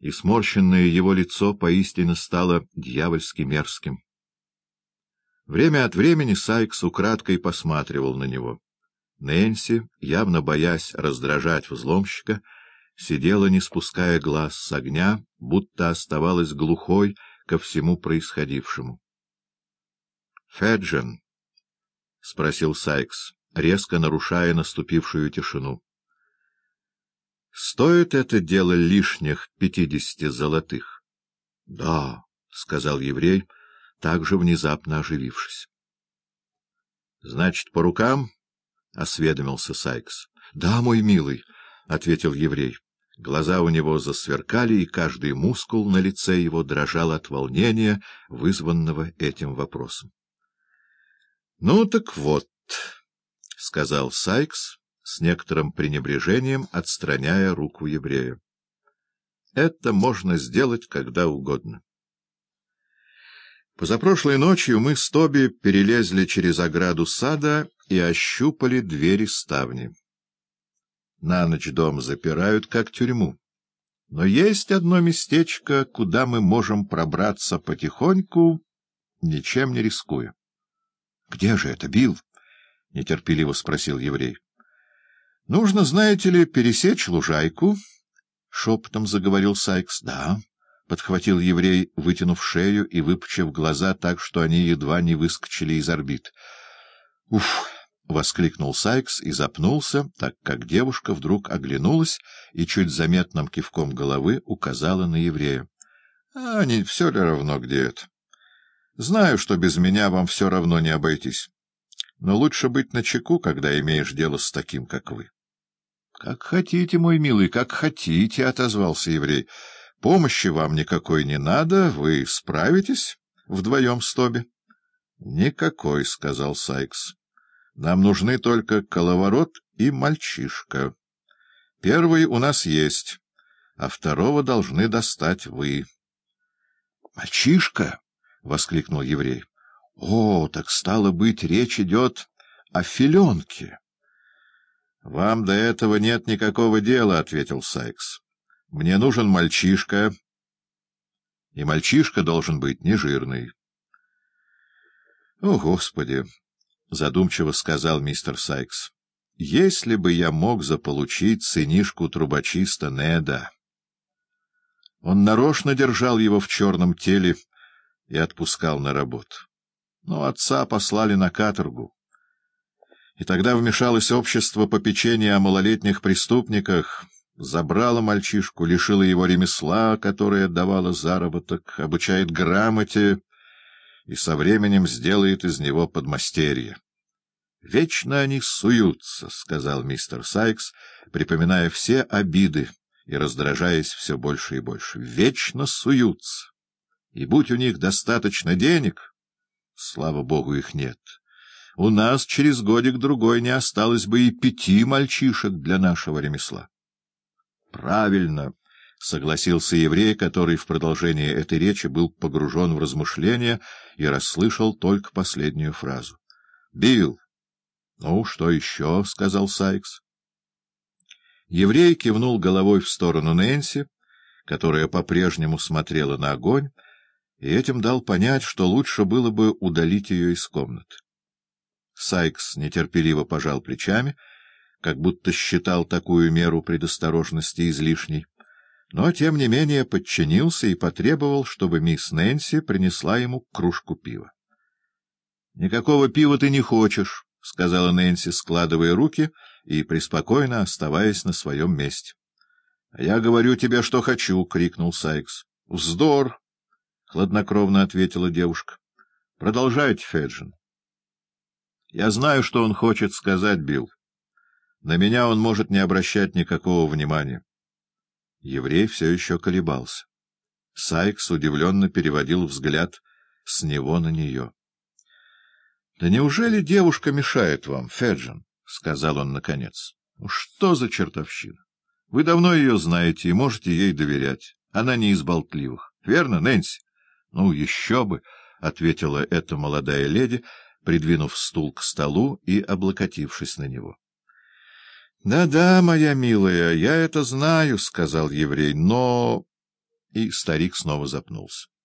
и сморщенное его лицо поистине стало дьявольски мерзким. Время от времени Сайкс украдкой посматривал на него. Нэнси, явно боясь раздражать взломщика, сидела, не спуская глаз с огня, будто оставалась глухой ко всему происходившему. — Феджин, — спросил Сайкс, резко нарушая наступившую тишину. — Стоит это дело лишних пятидесяти золотых? — Да, — сказал еврей, также внезапно оживившись. — Значит, по рукам? — осведомился Сайкс. — Да, мой милый, — ответил еврей. Глаза у него засверкали, и каждый мускул на лице его дрожал от волнения, вызванного этим вопросом. — Ну так вот, — сказал Сайкс с некоторым пренебрежением, отстраняя руку еврея. — Это можно сделать когда угодно. Позапрошлой ночью мы с Тоби перелезли через ограду сада и ощупали двери ставни. На ночь дом запирают, как тюрьму. Но есть одно местечко, куда мы можем пробраться потихоньку, ничем не рискуя. — Где же это, Билл? — нетерпеливо спросил еврей. — Нужно, знаете ли, пересечь лужайку, — шепотом заговорил Сайкс. — Да, — подхватил еврей, вытянув шею и выпучив глаза так, что они едва не выскочили из орбит. — Уф! — воскликнул Сайкс и запнулся, так как девушка вдруг оглянулась и чуть заметным кивком головы указала на еврея. — А не все ли равно, где это? Знаю, что без меня вам все равно не обойтись. Но лучше быть начеку, когда имеешь дело с таким, как вы. — Как хотите, мой милый, как хотите, — отозвался еврей. — Помощи вам никакой не надо, вы справитесь вдвоем с Тоби? — Никакой, — сказал Сайкс. Нам нужны только коловорот и мальчишка. Первый у нас есть, а второго должны достать вы. — Мальчишка? — воскликнул еврей. — О, так стало быть, речь идет о филенке. — Вам до этого нет никакого дела, — ответил Сайкс. — Мне нужен мальчишка, и мальчишка должен быть нежирный. — О, Господи! — задумчиво сказал мистер Сайкс. — Если бы я мог заполучить сынишку трубочиста Неда... Он нарочно держал его в черном теле и отпускал на работу. Но отца послали на каторгу. И тогда вмешалось общество попечения о малолетних преступниках, забрало мальчишку, лишило его ремесла, которое давало заработок, обучает грамоте и со временем сделает из него подмастерье. — Вечно они суются, — сказал мистер Сайкс, припоминая все обиды и раздражаясь все больше и больше. — Вечно суются. И будь у них достаточно денег, слава богу, их нет, у нас через годик-другой не осталось бы и пяти мальчишек для нашего ремесла. — Правильно, — согласился еврей, который в продолжении этой речи был погружен в размышления и расслышал только последнюю фразу. — Билл! — Ну, что еще? — сказал Сайкс. Еврей кивнул головой в сторону Нэнси, которая по-прежнему смотрела на огонь, и этим дал понять, что лучше было бы удалить ее из комнаты. Сайкс нетерпеливо пожал плечами, как будто считал такую меру предосторожности излишней но, тем не менее, подчинился и потребовал, чтобы мисс Нэнси принесла ему кружку пива. — Никакого пива ты не хочешь, — сказала Нэнси, складывая руки и преспокойно оставаясь на своем месте. — А я говорю тебе, что хочу, — крикнул Сайкс. — Вздор! — хладнокровно ответила девушка. — Продолжайте, Феджин. — Я знаю, что он хочет сказать, Билл. На меня он может не обращать никакого внимания. Еврей все еще колебался. Сайкс удивленно переводил взгляд с него на нее. — Да неужели девушка мешает вам, Феджин? — сказал он наконец. — Что за чертовщина? Вы давно ее знаете и можете ей доверять. Она не из болтливых. Верно, Нэнси? — Ну, еще бы! — ответила эта молодая леди, придвинув стул к столу и облокотившись на него. — Да-да, моя милая, я это знаю, — сказал еврей, — но... и старик снова запнулся.